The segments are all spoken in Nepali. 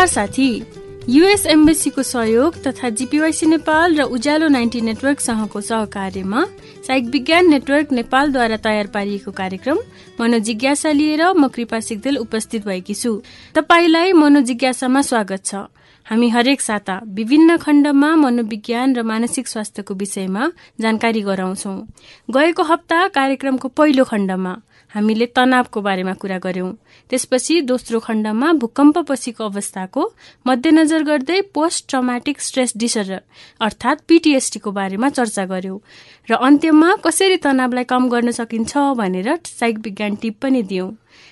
नमस्कार साथी। युएस एम्बेसीको सहयोग तथा जिपिवाइसी नेपाल र उज्यालो नाइन्टी नेटवर्कसँगको सहकार्यमा साइक विज्ञान नेटवर्क नेपालद्वारा तयार पारिएको कार्यक्रम मनोजिज्ञासा लिएर म कृपा सिग्देल उपस्थित भएकी छु। तपाईँलाई मनोजिज्ञासामा स्वागत छ। हामी हरेक साता विभिन्न खण्डमा मनोविज्ञान र मानसिक स्वास्थ्यको विषयमा जानकारी गराउँछौ। गएको हप्ता कार्यक्रमको पहिलो खण्डमा हामीले तनावको बारेमा कुरा गर्यौं। त्यसपछि दोस्रो खण्डमा भूकम्पपछिको अवस्थाको मध्यनजर गर्दै पोस्ट ट्रमाटिक स्ट्रेस डिसअर्डर अर्थात् पिटिएसटीको बारेमा चर्चा गर्यौं र अन्त्यमा कसरी तनावलाई कम गर्न सकिन्छ भनेर साइक विज्ञान टिप पनि दियौं।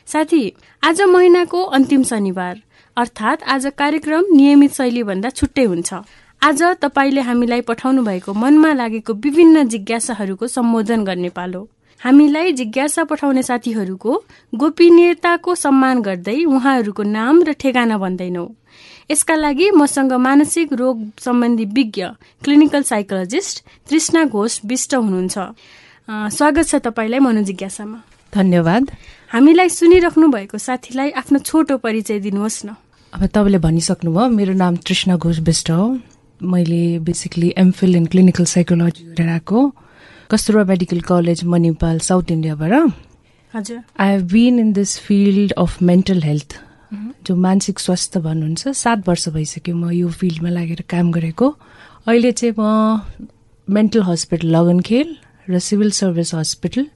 साथी आज महिनाको अन्तिम शनिबार अर्थात् आज कार्यक्रम नियमित शैलीभन्दा छुट्टै हुन्छ। आज तपाईँले हामीलाई पठाउनु भएको मनमा लागेको विभिन्न जिज्ञासाहरूको सम्बोधन गर्ने पालो। हामीलाई जिज्ञासा पठाउने साथीहरूको गोपनीयताको सम्मान गर्दै उहाँहरूको नाम र ठेगाना भन्दैनौ। यसका लागि मसँग मानसिक रोग सम्बन्धी विज्ञ क्लिनिकल साइकोलोजिस्ट तृष्णा घोष विष्ट हुनुहुन्छ। स्वागत छ तपाईँलाई मनोजिज्ञासामा। धन्यवाद। हामीलाई सुनिराख्नु भएको साथीलाई आफ्नो छोटो परिचय दिनुहोस् न। अब तपाईँले भनिसक्नुभयो मेरो नाम तृष्णा घोष विष्ट हो। मैले basically MPhil in clinical psychology गरेर आएको Kasturba medical college Manipal south इन्डियाबाट हजुर। I have been in this field of mental health जो मानसिक स्वास्थ्य भन्नुहुन्छ। सात वर्ष भइसक्यो म यो फिल्डमा लागेर काम गरेको। अहिले चाहिँ म मेन्टल हस्पिटल लगनखेल र सिभिल सर्भिस हस्पिटल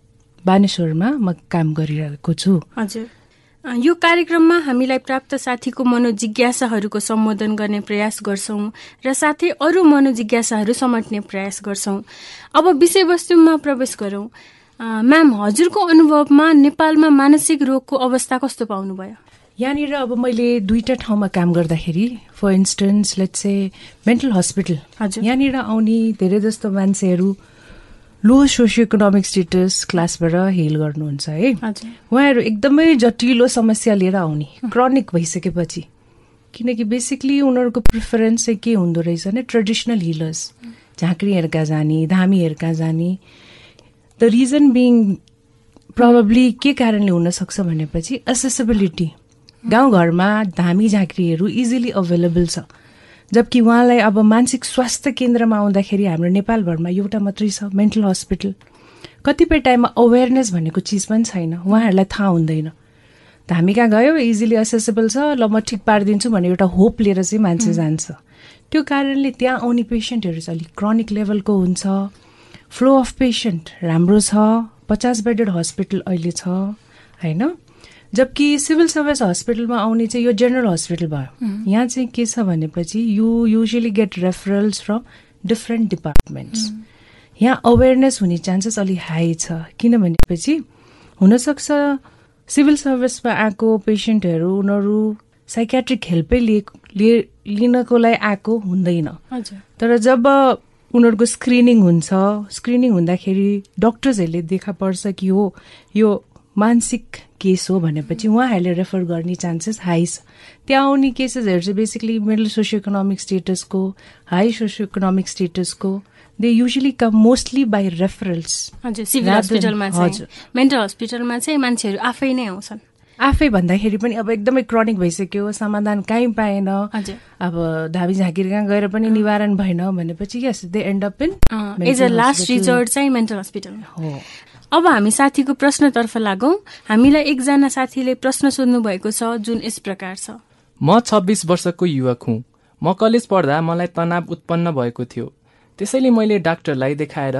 बानेश्वरमा म काम गरिरहेको छु। हजुर। यो कार्यक्रममा हामीलाई प्राप्त साथीको मनोजिज्ञासाहरूको सम्बोधन गर्ने प्रयास गर्छौं र साथै अरू मनोजिज्ञासाहरू समट्ने प्रयास गर्छौं। अब विषयवस्तुमा प्रवेश गरौं। म्याम हजुरको अनुभवमा नेपालमा मानसिक रोगको अवस्था कस्तो पाउनुभयो? यहाँनिर अब मैले दुईटा ठाउँमा काम गर्दाखेरि for instance let's say mental hospital यहाँनिर आउने धेरै जस्तो मान्छेहरू लो सोसियो इकोनोमिक स्टेटस क्लासबाट हेल गर्नुहुन्छ है? उहाँहरू एकदमै जटिलो समस्या लिएर आउने क्रोनिक भइसकेपछि। किनकि बेसिकली उनीहरूको प्रिफरेन्स चाहिँ के हुँदो रहेछ भने ट्रेडिसनल हिलर्स झाँक्रीहरूका जाने धामीहरूका जाने। द रिजन बिङ प्रब्ली के कारणले हुनसक्छ भनेपछि एसेसेबिलिटी गाउँघरमा धामी झाँक्रीहरू इजिली अभाइलेबल छ। जबकि उहाँलाई अब मानसिक स्वास्थ्य केन्द्रमा आउँदाखेरि हाम्रो नेपालभरमा एउटा मात्रै छ मेन्टल हस्पिटल कतिपय टाइममा अवेरनेस भनेको चिज पनि छैन। उहाँहरूलाई थाहा हुँदैन। हामी कहाँ गयो? इजिली एसेसेबल छ। ल म ठिक पारिदिन्छु भन्ने एउटा होप लिएर चाहिँ मान्छे जान्छ। त्यो कारणले त्यहाँ आउने पेसेन्टहरू चाहिँ अलिक क्रोनिक लेभलको हुन्छ। फ्लो अफ पेसेन्ट राम्रो छ। पचास बेडेड हस्पिटल अहिले छ। होइन? जबकि सिभिल सर्भिस हस्पिटलमा आउने चाहिँ यो जेनरल हस्पिटल भयो। यहाँ चाहिँ के छ भनेपछि you usually get referrals from different departments यहाँ अवेरनेस हुने चान्सेस अलिक हाई छ। किन भनेपछि हुनसक्छ सिभिल सर्भिसमा आएको पेसेन्टहरू उनीहरू साइकेट्रिक हेल्पै लिनको लागि आएको हुँदैन। तर जब उनीहरूको स्क्रिनिङ हुन्छ स्क्रिनिङ हुँदाखेरि डक्टर्सहरूले देखा पर्छ कि हो यो मानसिक केस हो भनेपछि उहाँहरूले रेफर गर्ने चान्सेस हाई छ। त्यहाँ आउने केसेसहरू चाहिँ बेसिकली मिडल सोसियो इकोनोमिक स्टेटसको high socio economic स्टेटसको they usually come mostly by referrals हजुर सिभिल हस्पिटलमा चाहिँ मेन्टल हस्पिटलमा चाहिँ मान्छेहरू आफै नै आउँछन्। आफै भन्दाखेरि पनि अब एकदमै क्रोनिक भइसक्यो समाधान कहीँ पाएन। अब धाबी झाँकिर कहाँ गएर पनि निवारण भएन भनेपछि यस they end up in as a last resort चाहिँ मेन्टल हस्पिटल हो। अब हामी साथीको प्रश्नतर्फ लागौं। हामीलाई एकजना साथीले प्रश्न सोध्नु भएको छ जुन यस प्रकार छ। म छब्बिस वर्षको युवक हुँ। म कलेज पढ्दा मलाई तनाव उत्पन्न भएको थियो। त्यसैले मैले डाक्टरलाई देखाएर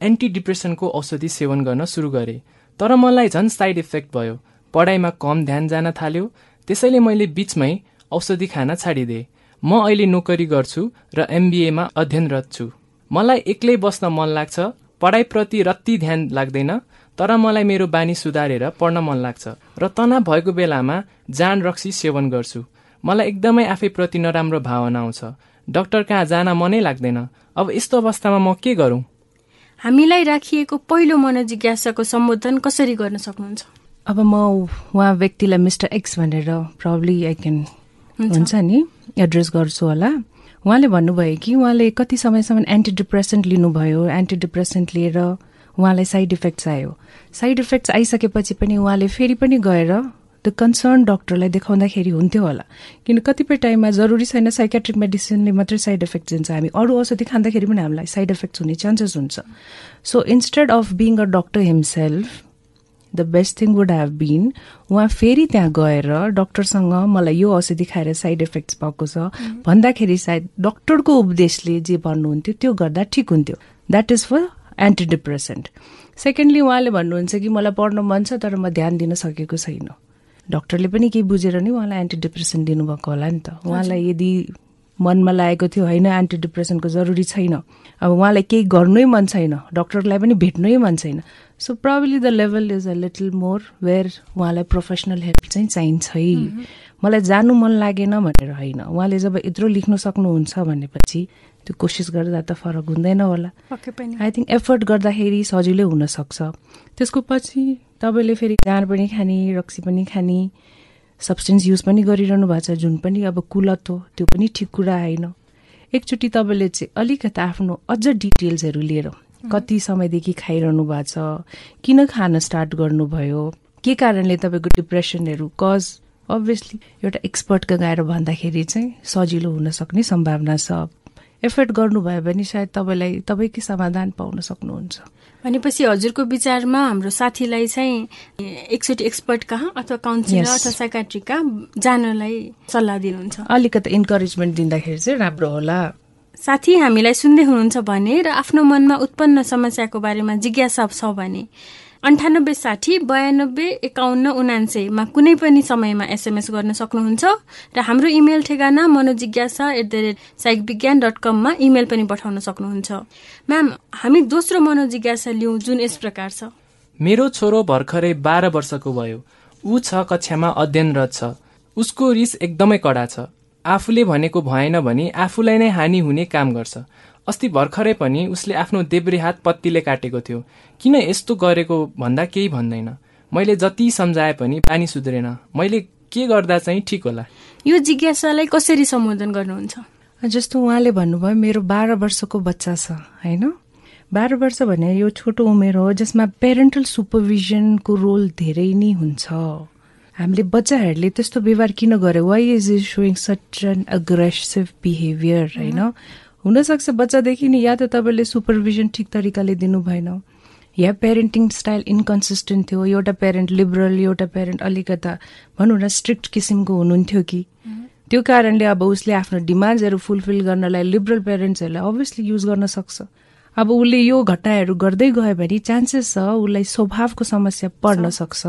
एन्टी डिप्रेसनको औषधि सेवन गर्न सुरु गरेँ। तर मलाई झन् साइड इफेक्ट भयो। पढाइमा कम ध्यान जान थाल्यो त्यसैले मैले बिचमै औषधि खान छाडिदिएँ। म अहिले नोकरी गर्छु र एमबिएमा अध्ययनरत छु। मलाई एक्लै बस्न मन लाग्छ पढाइप्रति रत्ति ध्यान लाग्दैन तर मलाई मेरो बानी सुधारेर पढ्न मन लाग्छ र तनाव भएको बेलामा जान रक्सी सेवन गर्छु। मलाई एकदमै आफैप्रति नराम्रो भावना आउँछ। डाक्टर कहाँ जान मनै लाग्दैन। अब यस्तो अवस्थामा म के गरौँ? हामीलाई राखिएको पहिलो मनोजिज्ञासाको सम्बोधन कसरी गर्न सक्नुहुन्छ? अब म उहाँ व्यक्तिलाई मिस्टर एक्स भनेर प्रब्ली आई क्यान हुन्छ। नि एड्रेस गर्छु होला। उहाँले भन्नुभयो कि उहाँले कति समयसम्म एन्टी डिप्रेसेन्ट लिनुभयो एन्टी डिप्रेसेन्ट लिएर उहाँलाई साइड इफेक्ट्स आयो। साइड इफेक्ट्स आइसकेपछि पनि उहाँले फेरि पनि गएर त्यो कन्सर्न डक्टरलाई देखाउँदाखेरि हुन्थ्यो होला। किन कतिपय टाइममा जरुरी छैन साइकेट्रिक मेडिसिनले मात्रै साइड इफेक्ट दिन्छ हामी। अरू औषधि खाँदाखेरि पनि हामीलाई साइड इफेक्ट्स हुने चान्सेस हुन्छ। So instead of being a doctor himself the best thing would have been उहाँ फेरि त्यहाँ गएर डक्टरसँग मलाई यो औषधि खाएर साइड इफेक्ट्स भएको छ। भन्दाखेरि सायद डक्टरको उपदेशले जे भन्नुहुन्थ्यो त्यो गर्दा ठिक हुन्थ्यो। That is for anti depressant secondly उहाँले भन्नुहुन्छ कि मलाई पढ्न मन छ तर म ध्यान दिन सकेको छैन। डक्टरले पनि केही बुझेर नै उहाँलाई एन्टी डिप्रेसन दिनुभएको होला नि त। उहाँलाई यदि मनमा लागेको थियो होइन एन्टी डिप्रेसनको जरुरी छैन। अब उहाँलाई केही गर्नै मन छैन डक्टरलाई पनि भेट्नै मन छैन। So probably the level is a little more where उहाँलाई प्रोफेसनल हेल्प चाहिँ चाहिन्छ। है मलाई जानु मन लागेन भनेर होइन। उहाँले जब यत्रो लेख्न सक्नुहुन्छ भनेपछि त्यो कोसिस गर्दा त फरक हुँदैन होला। आई थिङ्क एफर्ट गर्दाखेरि सजिलै हुनसक्छ। त्यसको पछि तपाईँले फेरि गाँड पनि खाने रक्सी पनि खाने सब्सटेन्स युज पनि गरिरहनु भएको छ जुन पनि अब कुलत हो त्यो पनि ठिक कुरा होइन। एकचोटि तपाईँले चाहिँ अलिकति आफ्नो अझ डिटेल्सहरू लिएर कति समयदेखि खाइरहनु भएको छ किन खान स्टार्ट गर्नुभयो के कारणले तपाईँको डिप्रेसनहरू कज अभियसली एउटा एक्सपर्टको गएर भन्दाखेरि चाहिँ सजिलो हुन सक्ने सम्भावना छ। एफर्ट गर्नुभयो भने सायद तपाईँलाई तपाईँकै समाधान पाउन सक्नुहुन्छ। भनेपछि हजुरको विचारमा हाम्रो साथीलाई चाहिँ एकचोटि एक्सपर्ट कहाँ अथवा काउन्सिलर अथवा साइकाट्रिक कहाँ जानलाई सल्लाह दिनुहुन्छ। अलिकति इन्करेजमेन्ट दिँदाखेरि चाहिँ राम्रो होला। साथी हामीलाई सुन्दै हुनुहुन्छ भने र आफ्नो मनमा उत्पन्न समस्याको बारेमा जिज्ञासा छ भने अन्ठानब्बे साठी बयानब्बे एकाउन्न उनान्सेमा कुनै पनि समयमा एसएमएस गर्न सक्नुहुन्छ र हाम्रो इमेल ठेगाना Manojigyasa at the rate psych Vigyan dot कममा इमेल पनि पठाउन सक्नुहुन्छ। म्याम हामी दोस्रो मनोजिज्ञासा लिउँ जुन यस प्रकार छ। मेरो छोरो भर्खरै बाह्र वर्षको भयो। ऊ छ कक्षामा अध्ययनरत छ। उसको रिस एकदमै कडा छ। आफूले भनेको भएन भने आफूलाई नै हानि हुने काम गर्छ। अस्ति भर्खरै पनि उसले आफ्नो देब्रे हात पत्तीले काटेको थियो। किन यस्तो गरेको भन्दा केही भन्दैन। मैले जति सम्झाए पनि पानी सुध्रेन। मैले के गर्दा चाहिँ ठिक होला? यो जिज्ञासालाई कसरी सम्बोधन गर्नुहुन्छ? जस्तो उहाँले भन्नुभयो मेरो बाह्र वर्षको बच्चा छ होइन? बाह्र वर्ष भने यो छोटो उमेर हो जसमा पेरेन्टल सुपरभिजनको रोल धेरै नै हुन्छ। हामीले बच्चाहरूले त्यस्तो व्यवहार किन गर्यो why is is showing such an aggressive behaviour होइन? हुनसक्छ बच्चादेखि नै या त तपाईँले सुपरभिजन ठिक तरिकाले दिनु भएन। या पेरेन्टिङ स्टाइल इन्कन्सिस्टेन्ट थियो एउटा पेरेन्ट लिबरल एउटा पेरेन्ट अलिकता भनौँ न स्ट्रिक्ट किसिमको हुनुहुन्थ्यो कि। त्यो कारणले अब उसले आफ्नो डिमान्ड्सहरू फुलफिल गर्नलाई लिबरल पेरेन्ट्सहरूलाई अभियसली युज गर्न सक्छ। अब उसले यो घटनाहरू गर्दै गयो भने चान्सेस छ उसलाई स्वभावको समस्या पर्न सक्छ।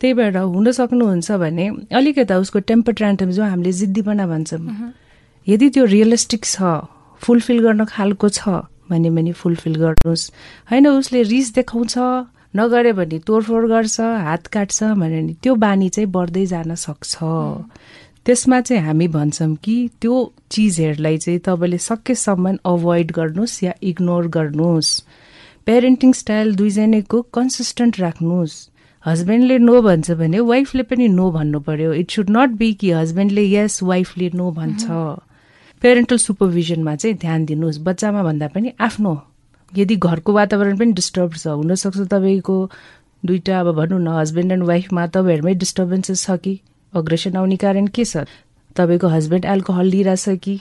त्यही भएर हुन सक्नुहुन्छ भने अलिकता उसको टेम्पर ट्रान्टम जो हामीले जिद्दीपना भन्छौँ यदि त्यो रियलिस्टिक छ फुलफिल गर्न खालको छ भने भने फुलफिल गर्नुहोस्। होइन उसले रिस देखाउँछ नगरे भने तोडफोड गर्छ हात काट्छ भने नि त्यो बानी चाहिँ बढ्दै जान सक्छ। त्यसमा चाहिँ हामी भन्छौँ कि त्यो चिजहरूलाई चाहिँ तपाईँले सकेसम्म अभोइड गर्नुहोस् या इग्नोर गर्नुहोस्। पेरेन्टिङ स्टाइल दुईजनाको कन्सिस्टेन्ट राख्नुहोस्। हस्बेन्डले नो भन्छ भने वाइफले पनि नो भन्नु पर्यो। इट सुड नट बी कि हस्बेन्डले यस वाइफले नो भन्छ। पेरेन्टल सुपरभिजनमा चाहिँ ध्यान दिनुहोस्। बच्चामा भन्दा पनि आफ्नो यदि घरको वातावरण पनि डिस्टर्ब छ हुनसक्छ तपाईँको दुइटा अब भनौँ न हस्बेन्ड एन्ड वाइफमा तपाईँहरूमै डिस्टर्बेन्सेस छ कि? अग्रेसन आउने कारण के छ? तपाईँको हस्बेन्ड एल्कोहल लिइरहेछ कि?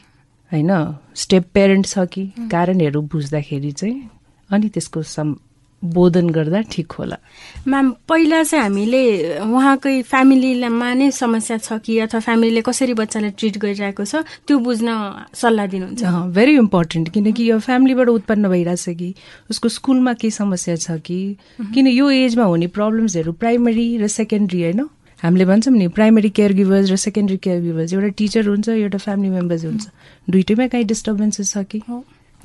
होइन? स्टेप पेरेन्ट छ कि? कारणहरू बुझ्दाखेरि चाहिँ अनि त्यसको सम बोधन गर्दा ठिक होला। म्याम पहिला चाहिँ हामीले उहाँकै फ्यामिलीमा नै समस्या छ कि अथवा फ्यामिलीले कसरी बच्चालाई ट्रिट गरिरहेको छ त्यो बुझ्न सल्लाह दिनुहुन्छ। भेरी इम्पोर्टेन्ट किनकि यो फ्यामिलीबाट उत्पन्न भइरहेछ कि उसको स्कुलमा के समस्या छ कि किन यो एजमा हुने प्रब्लम्सहरू प्राइमरी र सेकेन्ड्री होइन? हामीले भन्छौँ नि प्राइमरी केयर गिभर्स र सेकेन्ड्री केयर गिभर्स एउटा टिचर हुन्छ एउटा फ्यामिली मेम्बर्स हुन्छ। दुइटैमा काहीँ डिस्टर्बेन्सेस छ कि?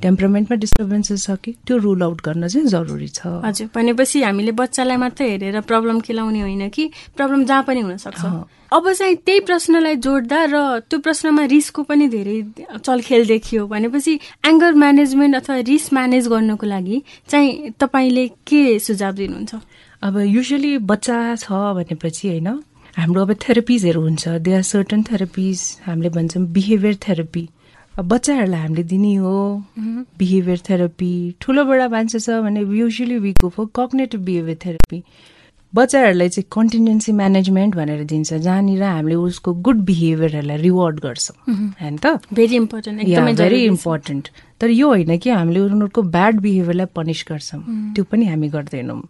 टेम्परामेन्टमा डिस्टर्बेन्सेस छ कि त्यो रुल आउट गर्न चाहिँ जरुरी छ। हजुर भनेपछि हामीले बच्चालाई मात्रै हेरेर प्रब्लम खेलाउने होइन कि प्रब्लम जहाँ पनि हुनसक्छ। अब चाहिँ त्यही प्रश्नलाई जोड्दा र त्यो प्रश्नमा रिसको पनि धेरै चलखेल देखियो भनेपछि एङ्गर म्यानेजमेन्ट अथवा रिस म्यानेज गर्नको लागि चाहिँ तपाईँले के सुझाव दिनुहुन्छ? अब युजली बच्चा छ भनेपछि होइन हाम्रो अब थेरापिजहरू हुन्छ दे आर सर्टन थेरापिज हामीले भन्छौँ बिहेभियर थेरापी बच्चाहरूलाई हामीले दिने हो। बिहेभियर थेरापी ठुलो बडा मान्छे छ भने usually we go for cognitive behaviour therapy बच्चाहरूलाई चाहिँ कन्टिन्जेन्सी म्यानेजमेन्ट भनेर दिन्छ जहाँनिर हामीले उसको गुड बिहेभियरहरूलाई रिवार्ड गर्छौँ। होइन त? भेरी इम्पोर्टेन्ट भेरी इम्पोर्टेन्ट तर यो होइन कि हामीले उनीहरूको ब्याड बिहेभियरलाई पनिस गर्छौँ। त्यो पनि हामी गर्दैनौँ।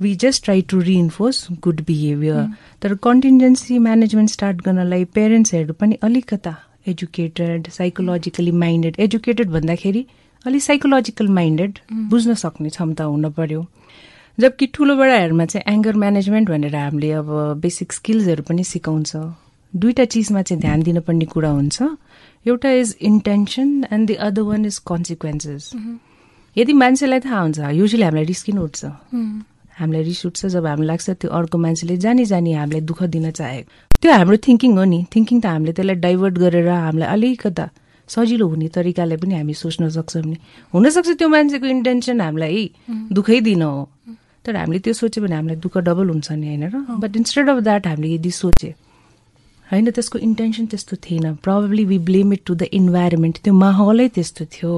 We just try to reinforce good behaviour तर कन्टिन्जेन्सी म्यानेजमेन्ट स्टार्ट गर्नलाई पेरेन्ट्सहरू पनि अलिकता एजुकेटेड साइकोलोजिकली माइन्डेड एजुकेटेड भन्दाखेरि अलिक साइकोलोजिकल माइन्डेड बुझ्न सक्ने क्षमता हुन पर्यो। जबकि ठुलो बडाहरूमा चाहिँ एङ्गर म्यानेजमेन्ट भनेर हामीले अब बेसिक स्किल्सहरू पनि सिकाउँछ। दुईवटा चिजमा चाहिँ ध्यान दिनुपर्ने कुरा हुन्छ। एउटा is intention and the other one is consequences यदि मान्छेलाई थाहा हुन्छ युजली हामीलाई रिस किन उठ्छ? हामीलाई रिस उठ्छ जब हामीलाई लाग्छ त्यो अर्को मान्छेले जानी जानी हामीलाई दुःख दिन चाहेको। त्यो हाम्रो थिङ्किङ हो नि. थिङ्किङ त हामीले त्यसलाई डाइभर्ट गरेर हामीलाई अलिकता सजिलो हुने तरिकाले पनि हामी सोच्न सक्छौँ नि। हुनसक्छ त्यो मान्छेको इन्टेन्सन हामीलाई दुःखै दिन हो। तर हामीले त्यो सोच्यो भने हामीलाई दुःख डबल हुन्छ नि होइन र? बट इन्स्टेड अफ द्याट हामीले यदि सोचे होइन त्यसको इन्टेन्सन त्यस्तो थिएन। Probably we blame it to the environment त्यो माहौलै त्यस्तो थियो।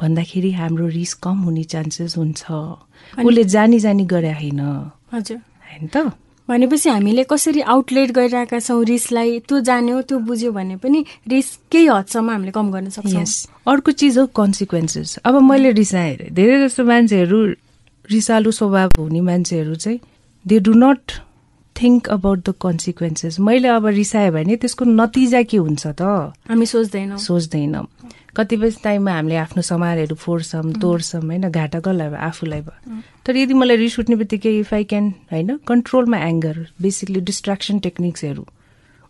भन्दाखेरि हाम्रो रिस कम हुने चान्सेस हुन्छ। उसले जानी जानी गरे होइन। हजुर। होइन त? भनेपछि हामीले कसरी आउटलेट गरिरहेका छौँ रिसलाई त्यो जान्यो त्यो बुझ्यो भने पनि रिस केही हदसम्म हामीले कम गर्न सक्छौँ। अर्को चिज हो कन्सिक्वेन्सेस अब मैले रिसाएँ धेरै जस्तो मान्छेहरू रिसालु स्वभाव हुने मान्छेहरू चाहिँ they do not think about the consequences मैले अब रिसाएँ भने त्यसको नतिजा के हुन्छ त? हामी सोच्दैनौँ। सोच्दैनौँ। कतिपय टाइममा हामीले आफ्नो समानहरू फोड्छौँ तोड्छौँ होइन? घाटा कसलाई आफूलाई भयो। तर यदि मलाई रिस उठ्ने बित्तिकै इफ आई क्यान होइन? कन्ट्रोलमा एङ्गर बेसिकली डिस्ट्राक्सन टेक्निक्सहरू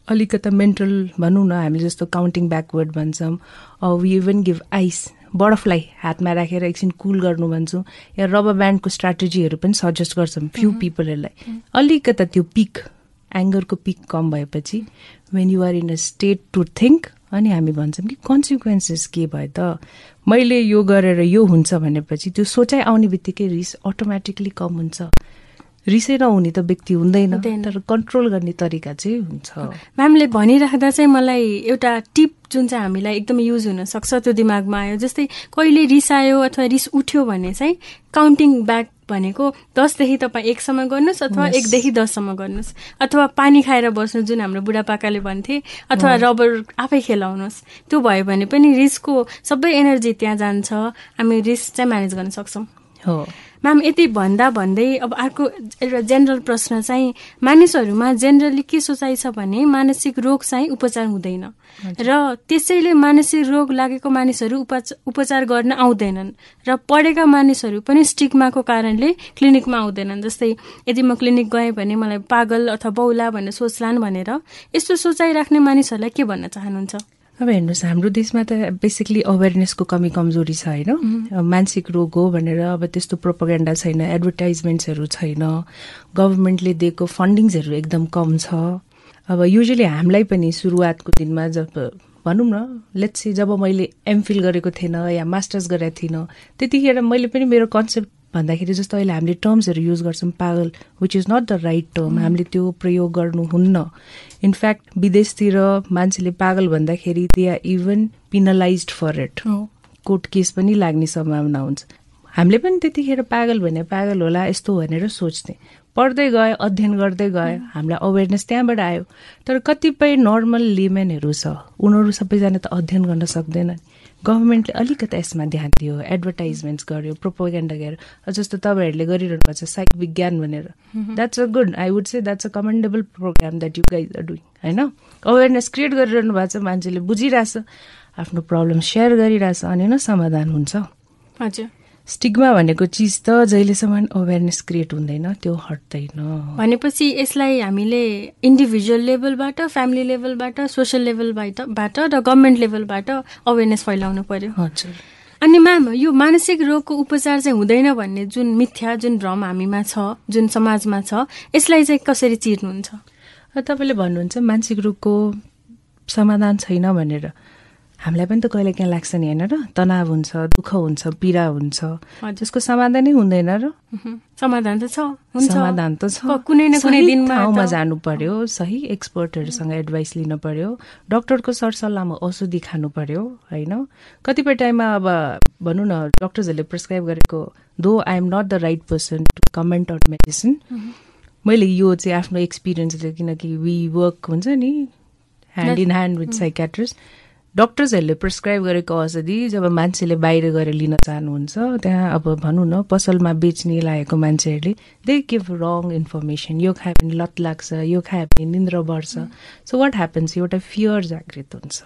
अलिकता मेन्टल भनौँ न हामीले जस्तो काउन्टिङ ब्याकवर्ड भन्छौँ वी इभन गिभ आइस बर्फलाई हातमा राखेर एकछिन कुल गर्नु भन्छु। या रबर ब्यान्डको स्ट्राटेजीहरू पनि सजेस्ट गर्छौँ फ्यु पिपलहरूलाई अलिकता त्यो पिक एङ्गरको पिक कम भएपछि when you're in a state to think अनि हामी भन्छौँ कि कन्सिक्वेन्सेस के भयो त? मैले यो गरेर यो हुन्छ भनेपछि त्यो सोचाइ आउने बित्तिकै रिस अटोमेटिकली कम हुन्छ। रिसै नहुने त व्यक्ति हुँदैन। तर कन्ट्रोल गर्ने तरिका चाहिँ हुन्छ। म्यामले भनिराख्दा चाहिँ मलाई एउटा टिप जुन चाहिँ हामीलाई एकदमै युज हुन सक्छ त्यो दिमागमा आयो। जस्तै कहिले रिस आयो अथवा रिस उठ्यो भने चाहिँ काउन्टिङ ब्याक भनेको दसदेखि तपाईँ एकसम्म गर्नुहोस् अथवा एकदेखि दससम्म गर्नुहोस्। अथवा पानी खाएर बस्नु जुन हाम्रो बुढापाकाले भन्थे अथवा रबर आफै खेलाउनुहोस्। त्यो भयो भने पनि रिसको सबै एनर्जी त्यहाँ जान्छ। हामी रिस चाहिँ म्यानेज गर्न सक्छौँ। हो। म्याम यति भन्दा भन्दै अब अर्को एउटा जेनरल प्रश्न चाहिँ मानिसहरूमा जेनरली के सोचाइ छ भने मानसिक रोग चाहिँ उपचार हुँदैन। र त्यसैले मानसिक रोग लागेको मानिसहरू उपचार गर्न आउँदैनन्। र पढेका मानिसहरू पनि स्टिगमाको कारणले क्लिनिकमा आउँदैनन्। जस्तै यदि म क्लिनिक गएँ भने मलाई पागल अथवा बौला भनेर सोच्लान् भनेर यस्तो सोचाइ राख्ने मानिसहरूलाई के भन्न चाहनुहुन्छ? अब हेर्नुहोस् हाम्रो देशमा त बेसिकली अवेरनेसको कमी कमजोरी छ होइन? मानसिक रोग हो भनेर अब त्यस्तो प्रोपोगेन्डा छैन एडभर्टाइजमेन्ट्सहरू छैन गभर्मेन्टले दिएको फन्डिङ्सहरू एकदम कम छ। अब युजली हामीलाई पनि सुरुवातको दिनमा जब भनौँ न लेट्स जब मैले एमफिल गरेको थिएन या मास्टर्स गरेको थिइनँ त्यतिखेर मैले पनि मेरो कन्सेप्ट भन्दाखेरि जस्तो अहिले हामीले टर्म्सहरू युज गर्छौँ पागल which is not the right term हामीले त्यो प्रयोग गर्नुहुन्न इनफ्याक्ट विदेशतिर मान्छेले पागल भन्दाखेरि they are even penalise for it court case पनि लाग्ने सम्भावना हुन्छ। हामीले पनि त्यतिखेर पागल भने पागल होला यस्तो भनेर सोच्थेँ। पढ्दै गयो अध्ययन गर्दै गयो हामीलाई अवेरनेस त्यहाँबाट आयो। तर कतिपय नर्मल लिमेनहरू छ। उनीहरू सबैजना त अध्ययन गर्न सक्दैनन्। गभर्मेन्टले अलिकति यसमा ध्यान दियो एडभर्टाइजमेन्ट्स गर्यो प्रोपोगेन्डा गर्यो। जस्तो तपाईँहरूले गरिरहनु भएको छ साइक विज्ञान भनेर। That's a good I would say that's a commendable program that you guys are doing होइन? अवेरनेस क्रिएट गरिरहनु भएको छ मान्छेले बुझिरहेछ आफ्नो प्रब्लम सेयर गरिरहेछ अनि न समाधान हुन्छ। हजुर। स्टिग्मा भनेको चिज त जहिलेसम्म अवेरनेस क्रिएट हुँदैन त्यो हट्दैन। भनेपछि यसलाई हामीले इन्डिभिजुअल लेभलबाट फ्यामिली लेभलबाट सोसियल लेभलबाट र गभर्मेन्ट लेभलबाट अवेरनेस फैलाउनु पर्यो। हजुर। अनि म्याम यो मानसिक रोगको उपचार चाहिँ हुँदैन भन्ने जुन मिथ्या जुन भ्रम हामीमा छ जुन समाजमा छ यसलाई चाहिँ कसरी चिर्नुहुन्छ? तपाईँले भन्नुहुन्छ मानसिक रोगको समाधान छैन भनेर। हामीलाई पनि त कहिले काहीँ लाग्छ नि होइन र? तनाव हुन्छ दुःख हुन्छ पीडा हुन्छ। त्यसको समाधानै हुँदैन र। समाधान त छ। समाधान त छ। कुनै न कुनै दिन ठाउँमा जानु पर्यो सही एक्सपर्टहरूसँग एडभाइस लिनु पर्यो डक्टरको सरसल्लाहमा औषधि खानु पर्यो होइन? कतिपय टाइममा अब भनौँ न डक्टर्सहरूले प्रिस्क्राइब गरेको though I am not the right person to comment on medicine मैले यो चाहिँ आफ्नो एक्सपिरियन्सले किनकि वी वर्क हुन्छ नि hand in hand with psychiatrist डक्टर्सहरूले prescribe गरेको औषधि जब मान्छेले बाहिर गएर लिन चाहनुहुन्छ त्यहाँ अब भनौँ न पसलमा बेच्ने लागेको मान्छेहरूले दे गिभ रङ इन्फर्मेसन यो खायो भने लत लाग्छ यो खायो भने निन्द्र बढ्छ। सो वाट ह्यापन्स एउटा फियर जागृत हुन्छ।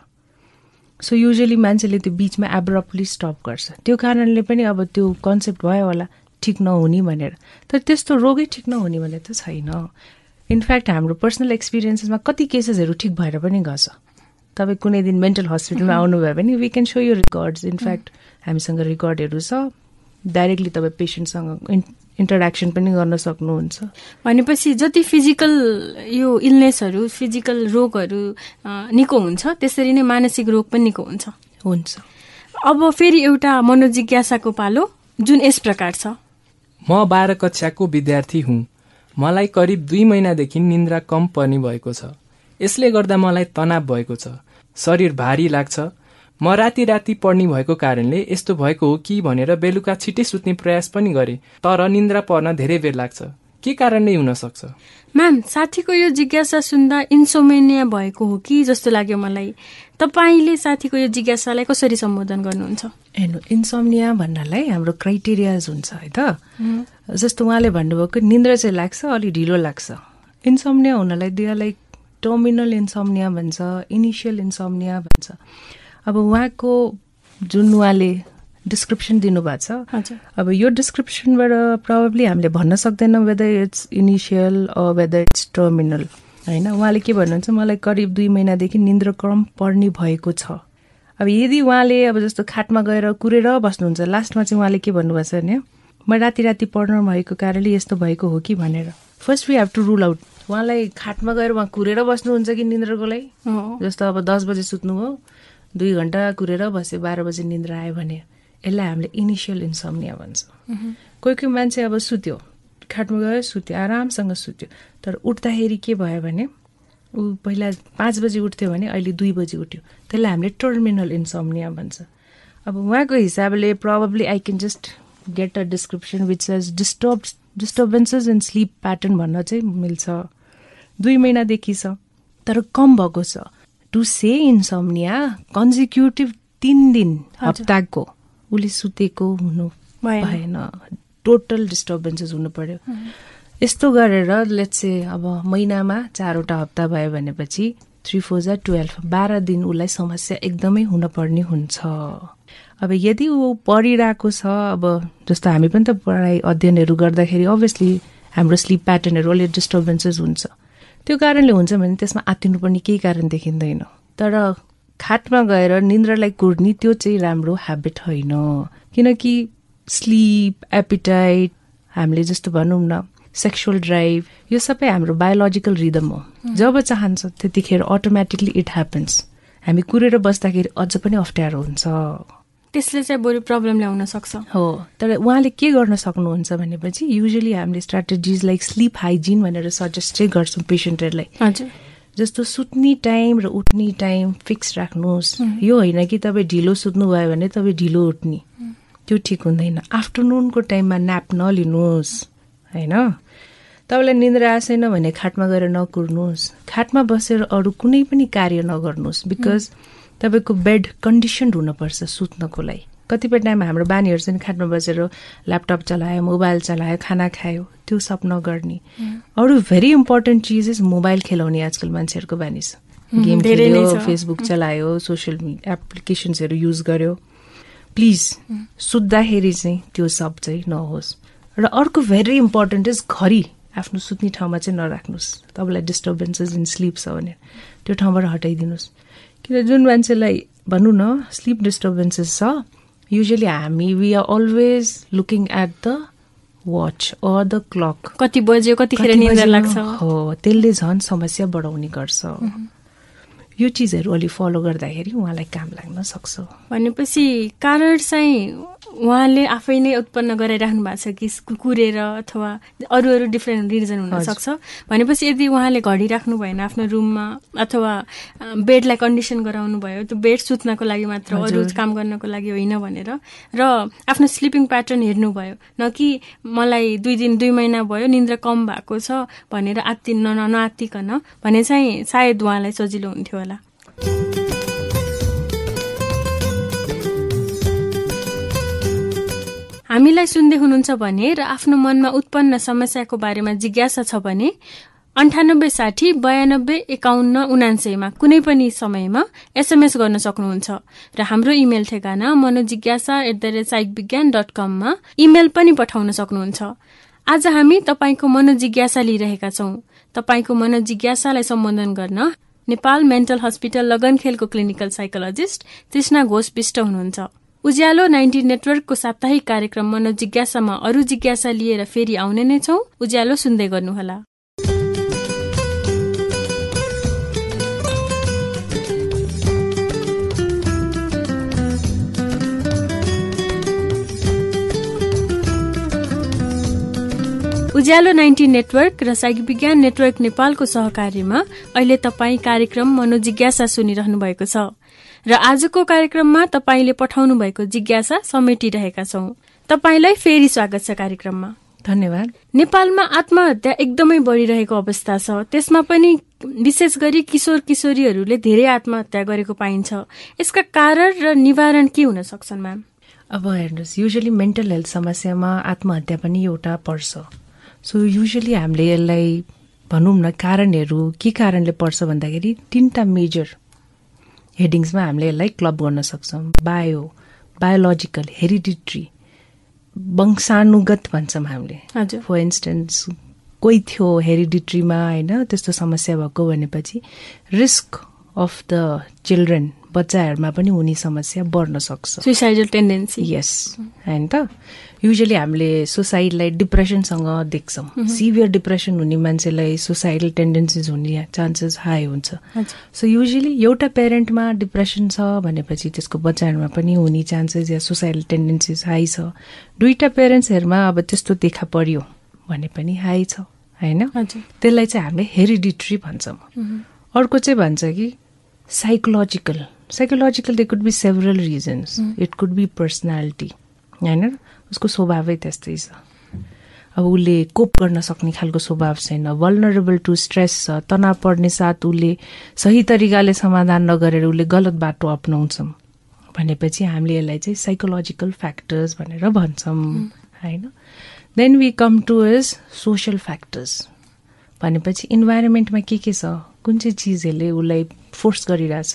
सो युजली मान्छेले त्यो बिचमा एब्रप्टली स्टप गर्छ। त्यो कारणले पनि अब त्यो कन्सेप्ट भयो होला ठिक नहुने भनेर। तर त्यस्तो रोगै ठिक नहुने भने त छैन। इनफ्याक्ट हाम्रो पर्सनल एक्सपिरियन्सेसमा कति केसेसहरू ठिक भएर पनि गछ तपाईँ कुनै दिन मेन्टल हस्पिटलमा आउनुभयो भने we can show you records in fact हामीसँग रेकर्डहरू छ. डाइरेक्टली तपाईँ पेसेन्टसँग इन्टरेक्सन पनि गर्न सक्नुहुन्छ. भनेपछि जति फिजिकल यो इलनेसहरू फिजिकल रोगहरू निको हुन्छ त्यसरी नै मानसिक रोग पनि निको हुन्छ। हुन्छ। अब फेरि एउटा मनोजिज्ञासाको पालो जुन यस प्रकार छ। म बाह्र कक्षाको विद्यार्थी हुँ। मलाई करिब दुई महिनादेखि निन्द्रा कम पर्ने भएको छ। यसले गर्दा मलाई तनाव भएको छ। शरीर भारी लाग्छ। म राति राति पढ्ने भएको कारणले यस्तो भएको हो कि भनेर बेलुका छिट्टै सुत्ने प्रयास पनि गरे तर निन्द्रा पर्न धेरै बेर लाग्छ। के कारणले हुन सक्छ? म्याम साथीको यो जिज्ञासा सुन्दा इन्सोमेनिया भएको हो कि जस्तो लाग्यो मलाई। तपाईँले साथीको यो जिज्ञासालाई कसरी सम्बोधन गर्नुहुन्छ? हेर्नु इन्सोमिया भन्नलाई हाम्रो क्राइटेरियाज हुन्छ है त? जस्तो उहाँले भन्नुभएको निन्द्रा चाहिँ लाग्छ अलिक ढिलो लाग्छ। इन्सोमिया हुनलाई दे लाइक टर्मिनल इन्सम्निया भन्छ इनिसियल इन्सम्निया भन्छ। अब उहाँको जुन उहाँले डिस्क्रिप्सन दिनुभएको छ अब यो डिस्क्रिप्सनबाट प्रब्लली हामीले भन्न सक्दैन whether it's initial whether it's terminal होइन? उहाँले के भन्नुहुन्छ मलाई करिब दुई महिनादेखि निन्द्र क्रम पढ्ने भएको छ। अब यदि उहाँले अब जस्तो खाटमा गएर कुरेर बस्नुहुन्छ लास्टमा चाहिँ उहाँले के भन्नुभएको छ भने म राति राति पढ्न भएको कारणले यस्तो भएको हो कि? भनेर। First we have to rule out उहाँलाई खाटमा गएर उहाँ कुरेर बस्नुहुन्छ कि निन्द्रको लागि? जस्तो अब दस बजे सुत्नु हो दुई घन्टा कुरेर बस्यो बाह्र बजे निन्द्र आयो भने यसलाई हामीले इनिसियल इन्सम्निया भन्छ। कोही कोही मान्छे अब सुत्यो खाटमा गयो सुत्यो आरामसँग सुत्यो। तर उठ्दाखेरि के भयो भने ऊ पहिला पाँच बजी उठ्थ्यो भने अहिले दुई बजी उठ्यो। त्यसलाई हामीले टर्मिनल इन्सम्निया भन्छ। अब उहाँको हिसाबले probably I can just get a description which as disturb disturbances in sleep pattern भन्न चाहिँ मिल्छ। दुई महिनादेखि छ। तर कम भएको छ। टु से इन्सम्निया कन्जिक्युटिभ तिन दिन हप्ताको उसले सुतेको हुनु भएन। टोटल डिस्टर्बेन्सेस हुनु पर्यो। यस्तो गरेर लेट्स से अब महिनामा चारवटा हप्ता भयो भनेपछि थ्री फोर जा टुवेल्भ बाह्र दिन उसलाई समस्या एकदमै हुनपर्ने हुन्छ। अब यदि ऊ पढिरहेको छ अब जस्तो हामी पनि त पढाइ अध्ययनहरू गर्दाखेरि अभियसली हाम्रो स्लिप प्याटर्नहरू अलिक डिस्टर्बेन्सेस हुन्छ। त्यो कारणले हुन्छ भने त्यसमा आत्तिनुपर्ने केही कारण देखिँदैन। तर खाटमा गएर निन्द्रालाई कुर्ने त्यो चाहिँ राम्रो हेबिट होइन। किनकि स्लिप एपिटाइट हामीले जस्तो भनौँ न सेक्सुअल ड्राइभ यो सबै हाम्रो बायोलोजिकल रिदम हो। जब चाहन्छ त्यतिखेर अटोमेटिकली इट ह्यापन्स हामी कुरेर बस्दाखेरि अझ पनि अप्ठ्यारो हुन्छ। त्यसले चाहिँ बरु प्रब्लम ल्याउन सक्छ। हो। तर उहाँले के गर्न सक्नुहुन्छ भनेपछि युजली हामीले स्ट्राटेजिज लाइक स्लिप हाइजिन भनेर सजेस्ट चाहिँ गर्छौँ पेसेन्टहरूलाई हजुर। जस्तो सुत्ने टाइम र उठ्ने टाइम फिक्स राख्नुहोस्। यो होइन कि तपाईँ ढिलो सुत्नुभयो भने तपाईँ ढिलो उठ्ने। त्यो ठिक हुँदैन। आफ्टरनुनको टाइममा न्याप नलिनुहोस्। होइन? तपाईँलाई निन्द्रा आएन भने खाटमा गएर नकुर्नुहोस्। खाटमा बसेर अरू कुनै पनि कार्य नगर्नुहोस्। बिकज तपाईँको बेड कन्डिसन हुनुपर्छ सुत्नको लागि। कतिपय टाइममा हाम्रो बानीहरू चाहिँ खाटमा बसेर ल्यापटप चलायो मोबाइल चलायो खाना खायो त्यो सब नगर्ने। अरू भेरी इम्पोर्टेन्ट चिज इज मोबाइल खेलाउने आजकल मान्छेहरूको बानी छ गेम खेल्यो फेसबुक चलायो सोसियल एप्लिकेसन्सहरू युज गर्यो। प्लिज सुत्दाखेरि चाहिँ त्यो सब चाहिँ नहोस्। र अर्को भेरी इम्पोर्टेन्ट इज घरि आफ्नो सुत्ने ठाउँमा चाहिँ नराख्नुहोस्। तपाईँलाई डिस्टर्बेन्सेस इन स्लिप छ भने त्यो ठाउँबाट हटाइदिनुहोस्। किन जुन मान्छेलाई भनौँ न स्लिप डिस्टर्बेन्सेस छ युजली हामी we are always looking at the watch or the clock कति बज्यो कतिखेर निन्द्रा लाग्छ? हो त्यसले झन् समस्या बढाउने गर्छ। यो चिजहरू अलि फलो गर्दाखेरि उहाँलाई काम लाग्न सक्छ। भनेपछि कारण चाहिँ उहाँले आफै नै उत्पन्न गराइराख्नु भएको छ कि कुकुरेर अथवा अरू अरू डिफ्रेन्ट रिजन हुनसक्छ भनेपछि यदि उहाँले घडी राख्नु भएन आफ्नो रुममा अथवा बेडलाई कन्डिसन गराउनु भयो त्यो बेड सुत्नको लागि मात्र अरू काम गर्नको लागि होइन भनेर र आफ्नो स्लिपिङ प्याटर्न हेर्नुभयो न कि मलाई दुई दिन दुई महिना भयो निन्द्रा कम भएको छ भनेर आत्ति नआत्तिकन भने चाहिँ सायद उहाँलाई सजिलो हुन्थ्यो होला। हामीलाई सुन्दै हुनुहुन्छ भने र आफ्नो मनमा उत्पन्न समस्याको बारेमा जिज्ञासा छ भने अन्ठानब्बे साठी बयानब्बे एकाउन्न उनान्सयमा कुनै पनि समयमा एसएमएस गर्न सक्नुहुन्छ र हाम्रो इमेल ठेगाना Manojigyasa at the rate psych Vigyan dot कममा इमेल पनि पठाउन सक्नुहुन्छ। आज हामी तपाईँको मनोजिज्ञासा लिइरहेका छौं। तपाईँको मनोजिज्ञासालाई सम्बोधन गर्न नेपाल मेन्टल हस्पिटल लगनखेलको क्लिनिकल साइकोलोजिस्ट तृष्णा घोष विष्ट हुनुहुन्छ। उज्यालो नाइन्टी नेटवर्कको साप्ताहिक कार्यक्रम मनोजिज्ञासामा अरू जिज्ञासा लिएर फेरि आउने नै छौ। उज्यालो सुन्दै गर्नुहोला। उज्यालो नाइन्टी नेटवर्क र साइक विज्ञान नेटवर्क नेपालको सहकार्यमा अहिले तपाईँ कार्यक्रम मनोजिज्ञासा सुनिरहनु भएको छ। र आजको कार्यक्रममा तपाईँले पठाउनु भएको जिज्ञासा समेटिरहेका छौ। तपाईँलाई फेरि स्वागत छ कार्यक्रममा। धन्यवाद। नेपालमा आत्महत्या एकदमै बढिरहेको अवस्था छ। त्यसमा पनि विशेष गरी किशोर किशोरीहरूले धेरै आत्महत्या गरेको पाइन्छ। यसका कारण र निवारण के हुन सक्छन् म्याम? अब हेर्नुहोस् युजली मेन्टल हेल्थ समस्यामा आत्महत्या पनि एउटा पर्छ। सो युजली हामीले यसलाई भनौँ न कारणहरू के कारणले पर्छ भन्दाखेरि तिनवटा मेजर हेडिङ्समा हामीले यसलाई क्लब गर्न सक्छौँ। बायो बायोलोजिकल हेरिडिट्री वंशानुगत भन्छौँ हामीले। फर इन्स्टेन्स कोही थियो हेरिडिट्रीमा होइन त्यस्तो समस्या भएको भनेपछि रिस्क अफ द चिल्ड्रेन बच्चाहरूमा पनि हुने समस्या बढ्न सक्छ। सुसाइडल टेन्डेन्सी यस होइन त? युजली हामीले सुसाइडलाई डिप्रेसनसँग देख्छौँ। सिभियर डिप्रेसन हुने मान्छेलाई सुसाइडल टेन्डेन्सिज हुने चान्सेस हाई हुन्छ। सो युजली एउटा पेरेन्टमा डिप्रेसन छ भनेपछि त्यसको बच्चाहरूमा पनि हुने चान्सेस या सुसाइडल टेन्डेन्सिज हाई छ। दुईवटा पेरेन्ट्सहरूमा अब त्यस्तो देखा पर्यो भने पनि हाई छ होइन? त्यसलाई चाहिँ हामीले हेरिडिट्री भन्छौँ। अर्को चाहिँ भन्छ कि psychological psychological they could be several reasons it could be personality होइन? उसको स्वभावै त्यस्तै छ। अब उसले कोप गर्न सक्ने खालको स्वभाव छैन। भल्नरेबल टु स्ट्रेस छ। तनाव पर्ने साथ उसले सही तरिकाले समाधान नगरेर उसले गलत बाटो अप्नाउँछौँ भनेपछि हामीले यसलाई चाहिँ साइकोलोजिकल फ्याक्टर्स भनेर भन्छौँ। होइन? Then we come to is social factors भनेपछि इन्भाइरोमेन्टमा के के छ? कुन चाहिँ चिजहरूले उसलाई फोर्स गरिरहेछ?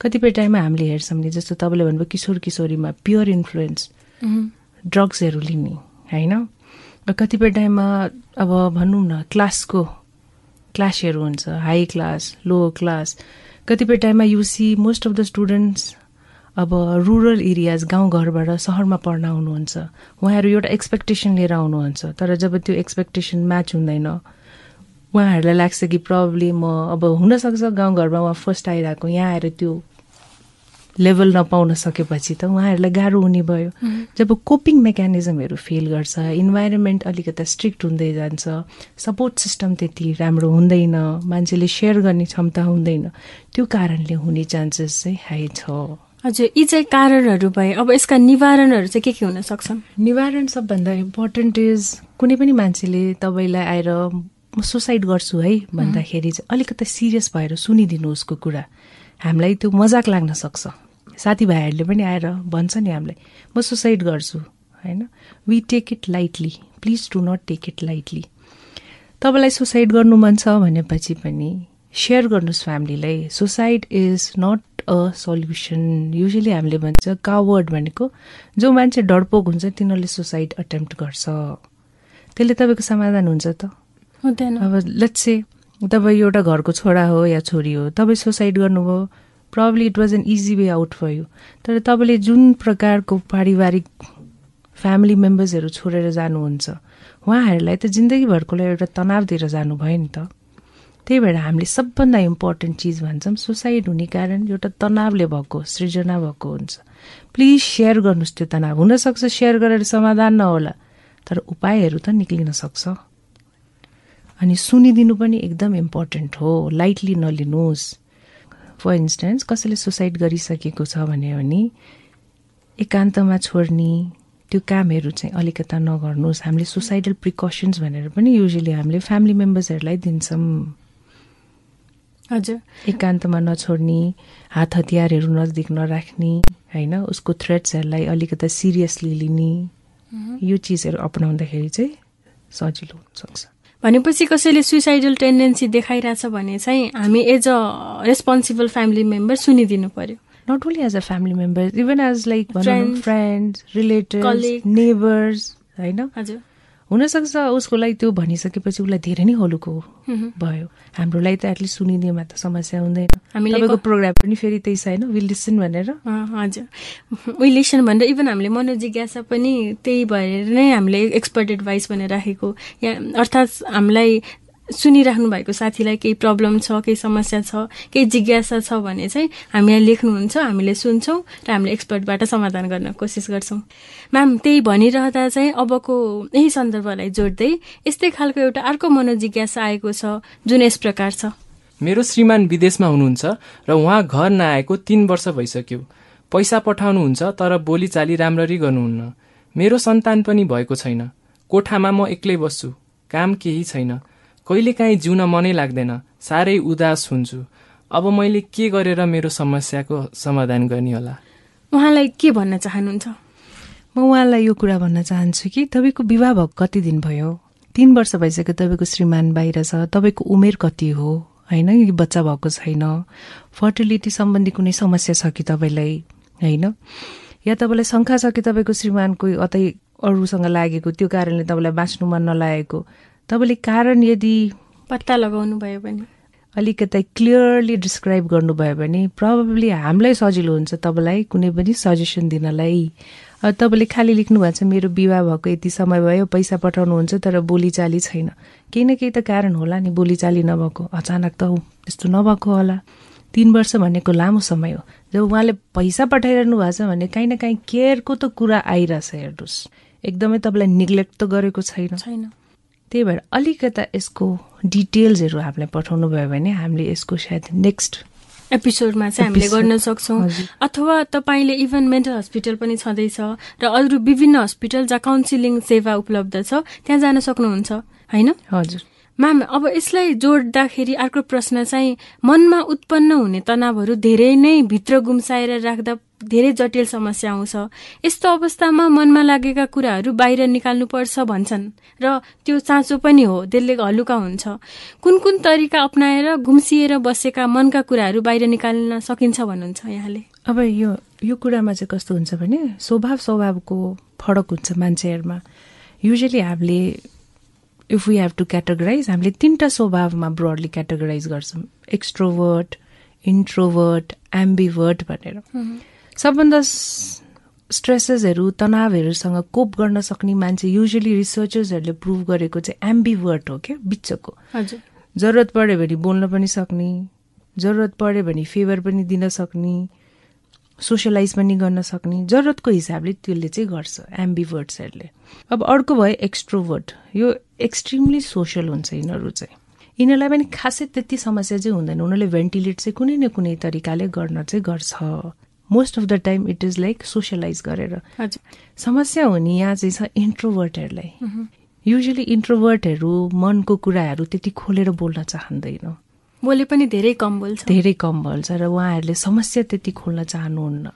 कतिपय टाइममा हामीले हेर्छौँ नि जस्तो तपाईँले भन्नुभयो किशोर किशोरीमा प्योर इन्फ्लुएन्स ड्रग्सहरू लिने होइन? र कतिपय टाइममा अब भनौँ न क्लासको क्लासहरू हुन्छ हाई क्लास लो क्लास कतिपय टाइममा you see most of the students अब रुरल एरियाज गाउँघरबाट सहरमा पढ्न आउनुहुन्छ। उहाँहरू एउटा एक्सपेक्टेसन लिएर आउनुहुन्छ। तर जब त्यो एक्सपेक्टेसन म्याच हुँदैन उहाँहरूलाई लाग्छ कि प्रब्लम म अब हुनसक्छ गाउँघरमा उहाँ फर्स्ट आइरहेको यहाँ आएर त्यो लेभल नपाउन सकेपछि त उहाँहरूलाई गाह्रो हुने भयो। जब कोपिङ मेकानिजमहरू फेल गर्छ इन्भाइरोमेन्ट अलिकति स्ट्रिक्ट हुँदै जान्छ सपोर्ट सिस्टम त्यति राम्रो हुँदैन मान्छेले सेयर गर्ने क्षमता हुँदैन त्यो कारणले हुने चान्सेस चाहिँ हाई छ। हजुर यी चाहिँ कारणहरू भए अब यसका निवारणहरू चाहिँ के के हुन सक्छन् निवारण सबभन्दा इम्पोर्टेन्ट इज कुनै पनि मान्छेले तपाईँलाई आएर म सुसाइड गर्छु है भन्दाखेरि चाहिँ अलिकति सिरियस भएर सुनिदिनु उसको कुरा। हामीलाई त्यो मजाक लाग्न सक्छ। साथीभाइहरूले पनि आएर भन्छ नि हामीलाई म सुसाइड गर्छु। होइन? We take it lightly please do not take it lightly तपाईँलाई सुसाइड गर्नु मन छ भनेपछि पनि सेयर गर्नुहोस् फ्यामिलीलाई। Suicide is not a solution usually हामीले भन्छ कावर्ड भनेको जो मान्छे डरपोक हुन्छ तिनीहरूले सुसाइड अटेम्प्ट गर्छ। त्यसले तपाईँको समाधान हुन्छ त। अब लेट्स तपाईँ एउटा घरको छोरा हो या छोरी हो तपाईँ सुसाइड गर्नुभयो probably it was an easy way out for you तर तपाईँले जुन प्रकारको पारिवारिक फ्यामिली मेम्बर्सहरू छोडेर जानुहुन्छ उहाँहरूलाई त जिन्दगीभरको लागि एउटा तनाव दिएर जानुभयो नि त। त्यही भएर हामीले सबभन्दा इम्पोर्टेन्ट चिज भन्छौँ सुसाइड हुने कारण एउटा तनावले भएको सृजना भएको हुन्छ। प्लिज सेयर गर्नुहोस् त्यो तनाव। हुनसक्छ सेयर गरेर समाधान नहोला तर उपायहरू त निक्लिन सक्छ। अनि सुनिदिनु पनि एकदम इम्पोर्टेन्ट हो। लाइटली नलिनुहोस्। फर इन्स्टेन्स कसैले सुसाइड गरिसकेको छ भने एकान्तमा छोड्ने त्यो कामहरू चाहिँ अलिकता नगर्नुहोस्। हामीले सुसाइडल प्रिकसन्स भनेर पनि युजली हामीले फ्यामिली मेम्बर्सहरूलाई दिन्छौँ। हजुर। एकान्तमा नछोड्ने हात हतियारहरू नजिक नराख्ने होइन उसको थ्रेट्सहरूलाई अलिकता सिरियसली लिने यो चिजहरू अपनाउँदाखेरि चाहिँ सजिलो हुनसक्छ। भनेपछि कसैले सुइसाइडल टेन्डेन्सी देखाइरहेछ भने चाहिँ हामी as a responsible family member सुनिदिनु पर्यो। Not only as a family member even as like friends relative neighbours होइन? हजुर। हुनसक्छ उसको लागि त्यो भनिसकेपछि उसलाई धेरै नै हलुको भयो। हाम्रो लागि त एटलिस्ट सुनिदिएमा त समस्या हुँदैन। तपाईँको प्रोग्राम पनि फेरि त्यही छ होइन? विल लिसन भनेर। हजुर। विल लिसन भनेर इभन हामीले मनोजिज्ञासा पनि त्यही भएर नै हामीले एक्सपर्ट एडभाइस भनेर राखेको। या अर्थात् हामीलाई सुनिराख्नु भएको साथीलाई केही प्रब्लम छ केही समस्या छ केही जिज्ञासा छ भने चाहिँ हामीलाई लेख्नुहुन्छ हामीले सुन्छौँ र हामीले एक्सपर्टबाट समाधान गर्न कोसिस गर्छौँ। म्याम त्यही भनिरहँदा चाहिँ अबको यही सन्दर्भलाई जोड्दै यस्तै खालको एउटा अर्को मनोजिज्ञासा आएको छ जुन यस प्रकार छ। मेरो श्रीमान विदेशमा हुनुहुन्छ र उहाँ घर नआएको तीन वर्ष भइसक्यो। पैसा पठाउनुहुन्छ तर बोलीचाली राम्ररी गर्नुहुन्न। मेरो सन्तान पनि भएको छैन। कोठामा म एक्लै बस्छु। काम केही छैन। कहिलेकाहीँ जिउन मनै लाग्दैन। साह्रै उदास हुन्छु। अब मैले के गरेर मेरो समस्याको समाधान गर्ने होला? उहाँलाई के भन्न चाहनुहुन्छ? म उहाँलाई यो कुरा भन्न चाहन्छु कि तपाईँको विवाह भएको कति दिन भयो? तिन वर्ष भइसक्यो तपाईँको श्रीमान बाहिर छ। तपाईँको उमेर कति हो? होइन बच्चा भएको छैन। फर्टिलिटी सम्बन्धी कुनै समस्या छ कि तपाईँलाई? होइन? या तपाईँलाई शङ्का छ कि तपाईँको श्रीमानको अतै अरूसँग लागेको त्यो कारणले तपाईँलाई बाँच्नु मन नलागेको? तपाईँले कारण यदि पत्ता लगाउनु भयो भने। अलिकति क्लियरली डिस्क्राइब गर्नुभयो भने प्रब्लली हामीलाई सजिलो हुन्छ तपाईँलाई कुनै पनि सजेसन दिनलाई। तपाईँले खालि लेख्नु भएको छ मेरो विवाह भएको यति समय भयो पैसा पठाउनुहुन्छ तर बोलीचाली छैन। केही न केही त कारण होला नि बोलीचाली नभएको अचानक त त्यस्तो नभएको होला। तिन वर्ष भनेको लामो समय हो। जब उहाँले पैसा पठाइरहनु भएको छ भने काहीँ न काहीँ केयरको त कुरा आइरहेछ हेर्नुहोस्। एकदमै तपाईँलाई निग्लेक्ट त गरेको छैन। छैन। त्यही भएर अलिकता यसको डिटेल्सहरू हामीलाई पठाउनु भयो भने हामीले यसको सायद नेक्स्ट एपिसोडमा चाहिँ हामीले गर्न सक्छौँ। अथवा तपाईँले इभन मेन्टल हस्पिटल पनि छँदैछ र अरू विभिन्न हस्पिटल जहाँ काउन्सिलिङ सेवा उपलब्ध छ त्यहाँ जान सक्नुहुन्छ होइन? हजुर। म्याम अब यसलाई जोड्दाखेरि अर्को प्रश्न चाहिँ मनमा उत्पन्न हुने तनावहरू धेरै नै भित्र गुम्साएर राख्दा धेरै जटिल समस्या आउँछ। यस्तो अवस्थामा मनमा लागेका कुराहरू बाहिर निकाल्नुपर्छ भन्छन् र त्यो साँचो पनि हो त्यसले हलुका हुन्छ। कुन कुन तरिका अप्नाएर घुम्सिएर बसेका मनका कुराहरू बाहिर निकाल्न सकिन्छ भन्नुहुन्छ यहाँले? अब यो यो कुरामा चाहिँ कस्तो हुन्छ भने स्वभाव स्वभावको फरक हुन्छ मान्छेहरूमा। युजली हामीले if we have to categorise हामीले तिनवटा स्वभावमा ब्रडली क्याटेगोराइज गर्छौँ। एक्सट्रोभर्ट इन्ट्रोभर्ट एम्बिभर्ट भनेर। सबभन्दा स्ट्रेसेसहरू तनावहरूसँग कोप गर्न सक्ने मान्छे युजली रिसर्चर्सहरूले प्रुभ गरेको चाहिँ एम्बिभर्ट हो क्या बिचको। जरुरत पऱ्यो भने बोल्न पनि सक्ने जरुरत पऱ्यो भने फेभर पनि दिन सक्ने सोसियलाइज पनि गर्न सक्ने जरुरतको हिसाबले त्यसले चाहिँ गर्छ एम्बिभर्ट्सहरूले अब अर्को भयो एक्सट्रोभर्ट यो एक्सट्रिमली सोसियल हुन्छ यिनीहरू चाहिँ। यिनीहरूलाई पनि खासै त्यति समस्या चाहिँ हुँदैन उनीहरूले भेन्टिलेट चाहिँ कुनै न कुनै तरिकाले गर्न चाहिँ गर्छ। Most of the time it is like socialise गरेर। समस्या हुने यहाँ चाहिँ छ इन्ट्रोभर्टहरूलाई युजली इन्ट्रोभर्टहरू मनको कुराहरू त्यति खोलेर बोल्न चाहँदैन। बोले पनि धेरै कम बोल्छ। धेरै कम बोल्छ र उहाँहरूले समस्या त्यति खोल्न चाहनुहुन्न।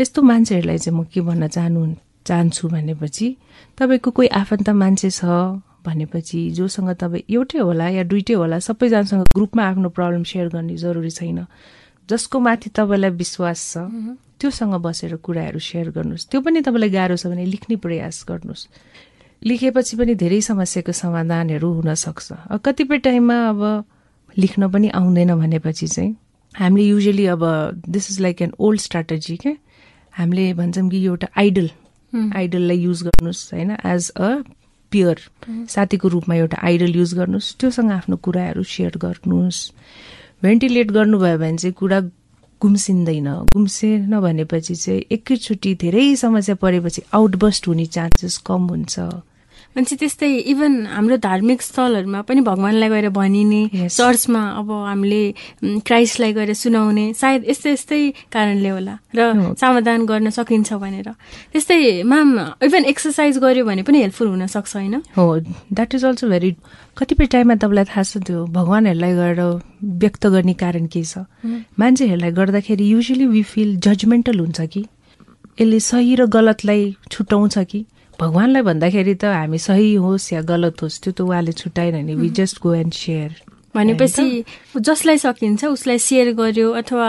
यस्तो मान्छेहरूलाई चाहिँ म के भन्न चाहनु चाहन्छु भनेपछि तपाईँको कोही आफन्त मान्छे छ भनेपछि जोसँग तपाईँ एउटै होला या दुइटै होला सबैजनासँग ग्रुपमा आफ्नो प्रब्लम सेयर गर्ने जरुरी छैन। जसको माथि तपाईँलाई विश्वास छ त्योसँग बसेर कुराहरू सेयर गर्नुहोस्। त्यो पनि तपाईँलाई गाह्रो छ भने लेख्ने प्रयास गर्नुहोस्। लेखेपछि पनि धेरै समस्याको समाधानहरू हुनसक्छ कतिपय टाइममा अब लेख्न पनि आउँदैन भनेपछि चाहिँ हामीले युजली अब this is like an old strategy क्या हामीले भन्छौँ कि एउटा आइडल आइडललाई युज गर्नुहोस् होइन? एज अ पियर साथीको रूपमा एउटा आइडल युज गर्नुहोस् त्योसँग आफ्नो कुराहरू सेयर गर्नुहोस्। भेन्टिलेट गर्नुभयो भने चाहिँ कुरा गुम्सिँदैन। गुम्सेन भनेपछि चाहिँ एकैचोटि धेरै समस्या परेपछि आउटबस्ट हुने चान्सेस कम हुन्छ। मान्छे त्यस्तै इभन हाम्रो धार्मिक स्थलहरूमा पनि भगवान्लाई गएर भनिने चर्चमा अब हामीले क्राइस्टलाई गएर सुनाउने सायद यस्तै यस्तै कारणले होला र समाधान गर्न सकिन्छ भनेर। त्यस्तै म्याम इभन एक्सर्साइज गर्यो भने पनि हेल्पफुल हुन सक्छ होइन? हो द्याट इज अल्सो भेरी कतिपय टाइममा तपाईँलाई थाहा छ त्यो भगवान्हरूलाई गएर व्यक्त गर्ने कारण के छ? मान्छेहरूलाई गर्दाखेरि युजली वी फिल जजमेन्टल हुन्छ कि? यसले सही र गलतलाई छुट्याउँछ कि? भगवान्लाई भन्दाखेरि त हामी सही होस् या गलत होस् त्यो त उहाँले छुट्याएन नि. We just go and share भनेपछि जसलाई सकिन्छ उसलाई सेयर गर्यो अथवा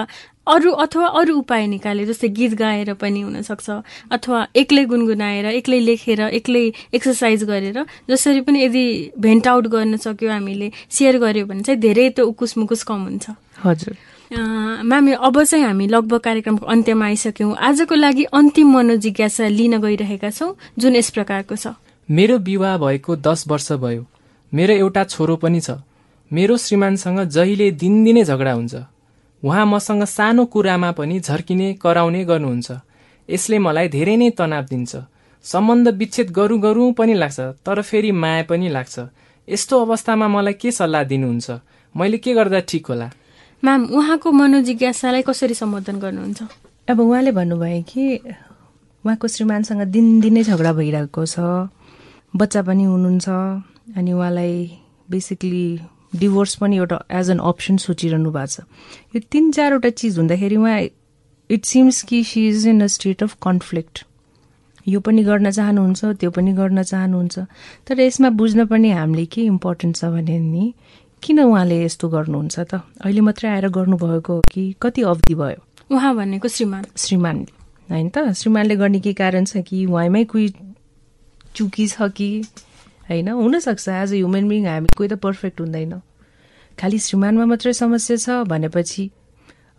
अरू अथवा अरू उपाय निकाल्यो जस्तै गीत गाएर पनि हुनसक्छ अथवा एक्लै गुनगुनाएर एक्लै लेखेर एक्लै एक्सर्साइज गरेर जसरी पनि यदि भेन्ट आउट गर्न सक्यो हामीले सेयर गर्यो भने चाहिँ धेरै त उकुस मुकुस कम हुन्छ। हजुर। म्याम अब चाहिँ हामी लगभग कार्यक्रमको अन्त्यमा आइसक्यौँ। आजको लागि अन्तिम मनोजिज्ञासा लिन गइरहेका छौँ। जुन यस प्रकारको छ। मेरो विवाह भएको दस वर्ष भयो। मेरो एउटा छोरो पनि छ। मेरो श्रीमानसँग जहिले दिनदिनै झगडा हुन्छ। उहाँ मसँग सानो कुरामा पनि झर्किने कराउने गर्नुहुन्छ। यसले मलाई धेरै नै तनाव दिन्छ। सम्बन्ध विच्छेद गरौँ गरौँ पनि लाग्छ तर फेरि माया पनि लाग्छ। यस्तो अवस्थामा मलाई के सल्लाह दिनुहुन्छ? मैले के गर्दा ठिक होला? म्याम उहाँको मनोजिज्ञासालाई कसरी सम्बोधन गर्नुहुन्छ? अब उहाँले भन्नुभयो कि उहाँको श्रीमानसँग दिनदिनै झगडा भइरहेको छ बच्चा पनि हुनुहुन्छ अनि उहाँलाई बेसिकली डिभोर्स पनि एउटा एज एन अप्सन सोचिरहनु भएको छ। यो तिन चारवटा चिज हुँदाखेरि उहाँ इट सिम्स कि she is in a state of conflict यो पनि गर्न चाहनुहुन्छ त्यो पनि गर्न चाहनुहुन्छ। तर यसमा बुझ्न पनि हामीले के इम्पोर्टेन्ट छ भने नि किन उहाँले यस्तो गर्नुहुन्छ त? अहिले मात्रै आएर गर्नुभएको हो कि कति अवधि भयो? उहाँ भनेको श्रीमान। श्रीमानले होइन त? श्रीमानले गर्ने के कारण छ कि उहाँमै कोही चुकी छ कि? होइन? हुनसक्छ। एज अ ह्युमन बिङ हामी कोही त पर्फेक्ट हुँदैन। खालि श्रीमानमा मात्रै समस्या छ भनेपछि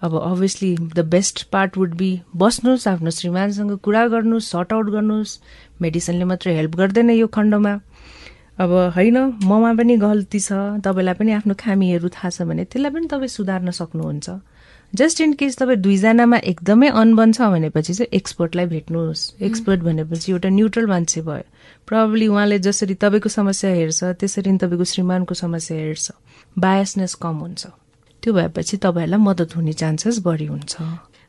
अब obviously the best part would be बस्नुहोस् आफ्नो श्रीमानसँग कुरा गर्नुहोस् सर्ट आउट गर्नुहोस्। मेडिसिनले मात्रै हेल्प गर्दैन यो खण्डमा। अब होइन ममा पनि गल्ती छ तपाईँलाई पनि आफ्नो खामीहरू थाहा छ भने त्यसलाई पनि तपाईँ सुधार्न सक्नुहुन्छ। जस्ट इन केस तपाईँ दुईजनामा एकदमै अनबन छ भनेपछि चाहिँ एक्सपर्टलाई भेट्नुहोस्। एक्सपर्ट भनेपछि एउटा न्युट्रल मान्छे भयो। प्रब्ली उहाँले जसरी तपाईँको समस्या हेर्छ त्यसरी नै तपाईँको श्रीमानको समस्या हेर्छ। बायसनेस कम हुन्छ। त्यो भएपछि तपाईँहरूलाई मद्दत हुने चान्सेस बढी हुन्छ।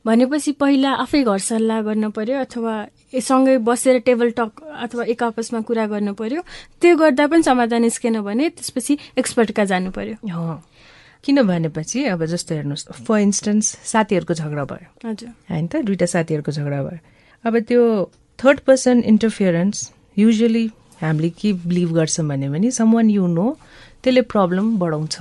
भनेपछि पहिला आफै घर सल्लाह गर्न पर्यो अथवा सँगै बसेर टेबल टक अथवा एक आपसमा कुरा गर्नु पर्यो। त्यो गर्दा पनि समाधान निस्केन भने त्यसपछि एक्सपर्टका जानु पर्यो। किन भनेपछि अब जस्तो हेर्नुहोस् फर इन्स्टेन्स साथीहरूको झगडा भयो। हजुर। होइन त? दुइटा साथीहरूको झगडा भयो। अब त्यो थर्ड पर्सन इन्टरफियरेन्स युजली हामीले के बिलिभ गर्छौँ भने सम वान यु नो त्यसले प्रब्लम बढाउँछ।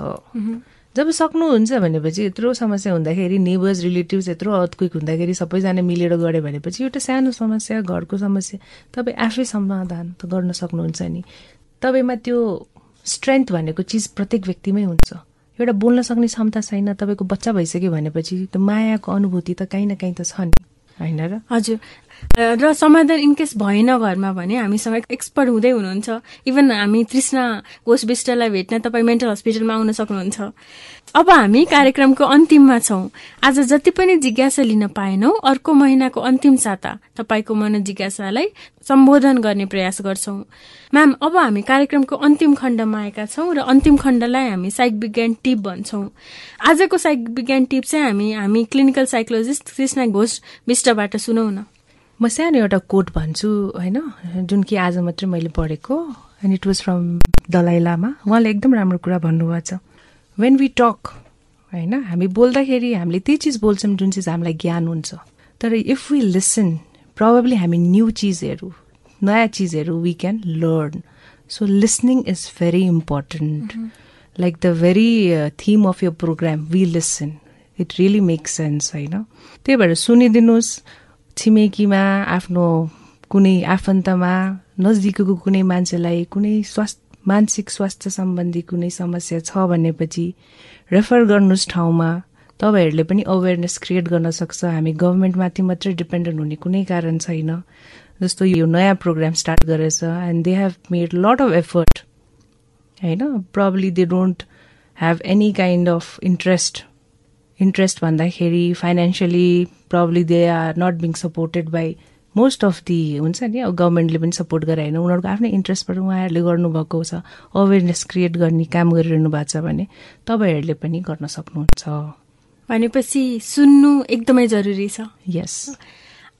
जब सक्नुहुन्छ भनेपछि यत्रो समस्या हुँदाखेरि नेबर्स रिलेटिभ्स यत्रो अर्थक्विक हुँदाखेरि सबैजना मिलेर गऱ्यो भनेपछि एउटा सानो समस्या घरको समस्या तपाईँ आफै समाधान त गर्न सक्नुहुन्छ नि। तपाईँमा त्यो स्ट्रेन्थ भनेको चिज प्रत्येक व्यक्तिमै हुन्छ। एउटा बोल्न सक्ने क्षमता छैन तपाईँको बच्चा भइसक्यो भनेपछि त्यो मायाको अनुभूति त काहीँ न काहीँ त छ नि। होइन र? हजुर। र समाधान इनकेस भएन घरमा भने हामीसँग एक्सपर्ट हुँदै हुनुहुन्छ। इभन हामी तृष्णा घोष विष्टलाई भेट्न तपाईँ मेन्टल हस्पिटलमा आउन सक्नुहुन्छ। अब हामी कार्यक्रमको अन्तिममा छौँ। आज जति पनि जिज्ञासा लिन पाएनौ अर्को महिनाको अन्तिम साता तपाईँको मनोजिज्ञासालाई सम्बोधन गर्ने प्रयास गर्छौँ। म्याम अब हामी कार्यक्रमको अन्तिम खण्डमा आएका छौँ र अन्तिम खण्डलाई हामी साइक विज्ञान टिप भन्छौँ। आजको साइक विज्ञान टिप चाहिँ हामी हामी क्लिनिकल साइकोलोजिस्ट कृष्ण घोष विष्टबाट सुनौ न। म सानो एउटा कोट भन्छु होइन? जुन कि आज मात्रै मैले पढेको and it was from Dalai Lama. उहाँले एकदम राम्रो कुरा भन्नुभएको छ। वेन वी टक होइन? हामी बोल्दाखेरि हामीले त्यही चिज बोल्छौँ जुन चिज हामीलाई ज्ञान हुन्छ। तर इफ वी लिसन प्रब्लली हामी न्यू चिजहरू नयाँ चिजहरू we can learn so listening is very important like the very theme of your programme we listen it really make sense होइन? त्यही भएर सुनिदिनुहोस्। छिमेकीमा आफ्नो कुनै आफन्तमा नजिकको कुनै मान्छेलाई कुनै स्वास्थ्य मानसिक स्वास्थ्य सम्बन्धी कुनै समस्या छ भनेपछि रेफर गर्नुहोस् ठाउँमा तपाईँहरूले पनि अवेरनेस क्रिएट गर्न सक्छ। हामी गभर्मेन्टमाथि मात्रै डिपेन्डेन्ट हुने कुनै कारण छैन। जस्तो यो नयाँ प्रोग्राम स्टार्ट गरेछ and they have made lot of effort होइन? Probably they don't have any kind of interest interest भन्दाखेरि financially probably they are not being supported by most of the हुन्छ नि अब गभर्मेन्टले पनि सपोर्ट गरे होइन उनीहरूको आफ्नै इन्ट्रेस्टबाट उहाँहरूले गर्नुभएको छ अवेरनेस क्रिएट गर्ने काम गरिरहनु भएको छ भने तपाईँहरूले पनि गर्न सक्नुहुन्छ। भनेपछि सुन्नु एकदमै जरुरी छ। यस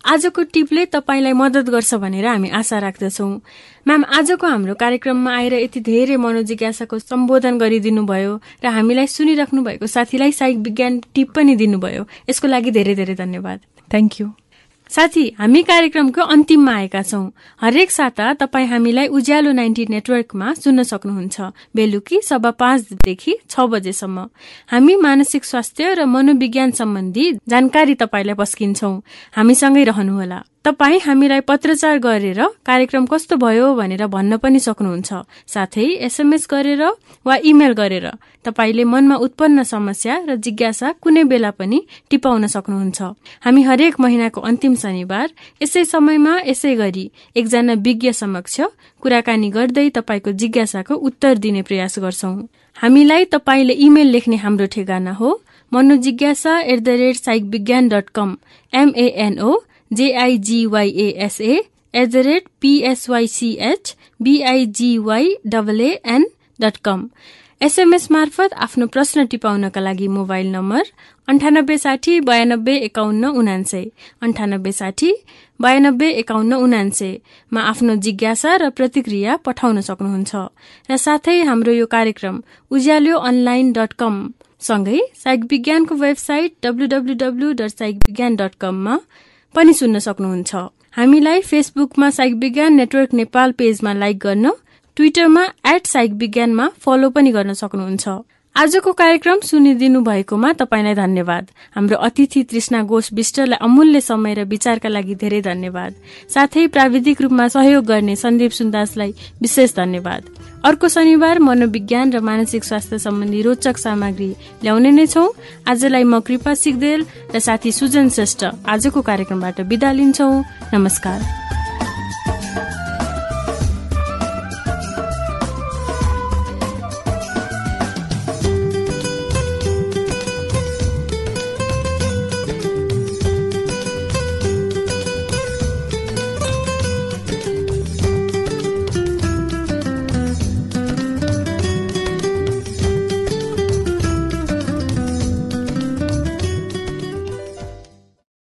आजको टिपले तपाईँलाई मद्दत गर्छ भनेर हामी आशा राख्दछौ। म्याम आजको हाम्रो कार्यक्रममा आएर यति धेरै मनोजिज्ञासाको सम्बोधन गरिदिनु भयो र हामीलाई सुनिराख्नु भएको साथीलाई साइक विज्ञान टिप पनि दिनुभयो। यसको लागि धेरै धेरै धन्यवाद। थ्याङ्क यू साथी हामी कार्यक्रमको अन्तिममा आएका छौं। हरेक साता तपाईँ हामीलाई उज्यालो नाइन्टी नेटवर्कमा सुन्न सक्नुहुन्छ। बेलुकी सभा पाँचदेखि छ बजेसम्म। हामी मानसिक स्वास्थ्य र मनोविज्ञान सम्बन्धी जानकारी तपाईँलाई पस्किन्छौ। हामीसँगै रहनुहोला। तपाईँ हामीलाई पत्रचार गरेर कार्यक्रम कस्तो भयो भनेर भन्न पनि सक्नुहुन्छ। साथै एसएमएस गरेर वा इमेल गरेर तपाईँले मनमा उत्पन्न समस्या र जिज्ञासा कुनै बेला पनि टिपाउन सक्नुहुन्छ। हामी हरेक महिनाको अन्तिम शनिबार यसै समयमा यसै गरी एकजना विज्ञ समक्ष कुराकानी गर्दै तपाईँको जिज्ञासाको उत्तर दिने प्रयास गर्छौ। हामीलाई तपाईँले इमेल लेख्ने हाम्रो ठेगाना हो। Manojigyasa at the rate psych Vigyan dot com MNO JIGYSA at the rate PSYCH BIGY double N dot com SMS मार्फत आफ्नो प्रश्न टिपाउनका लागि मोबाइल नम्बर अन्ठानब्बे साठी बयानब्बे एकाउन्न उनान्सय अन्ठानब्बे साठी बयानब्बे एकाउन्न उनान्सयमा आफ्नो जिज्ञासा र प्रतिक्रिया पठाउन सक्नुहुन्छ। र साथै हाम्रो यो कार्यक्रम उज्यालो अनलाइन डट कम सँगै साइक विज्ञानको website WWW dot psych Vigyan dot कममा पनि सुन्न सक्नुहुन्छ। हामीलाई फेसबुकमा साइक विज्ञान नेटवर्क नेपाल पेजमा लाइक गर्न ट्विटरमा एट साइक विज्ञानमा फलो पनि गर्न सक्नुहुन्छ। आजको कार्यक्रम सुनिदिनु भएकोमा तपाईँलाई धन्यवाद। हाम्रो अतिथि तृष्णा घोष विष्टलाई अमूल्य समय र विचारका लागि धेरै धन्यवाद। साथै प्राविधिक रूपमा सहयोग गर्ने सन्दीप सुन्दासलाई विशेष धन्यवाद। अर्को शनिबार मनोविज्ञान र मानसिक स्वास्थ्य सम्बन्धी रोचक सामग्री ल्याउने नै छौ। आजलाई म कृपा सिगदेल र साथी सुजन श्रेष्ठ आजको कार्यक्रमबाट विदा लिन्छौ। नमस्कार।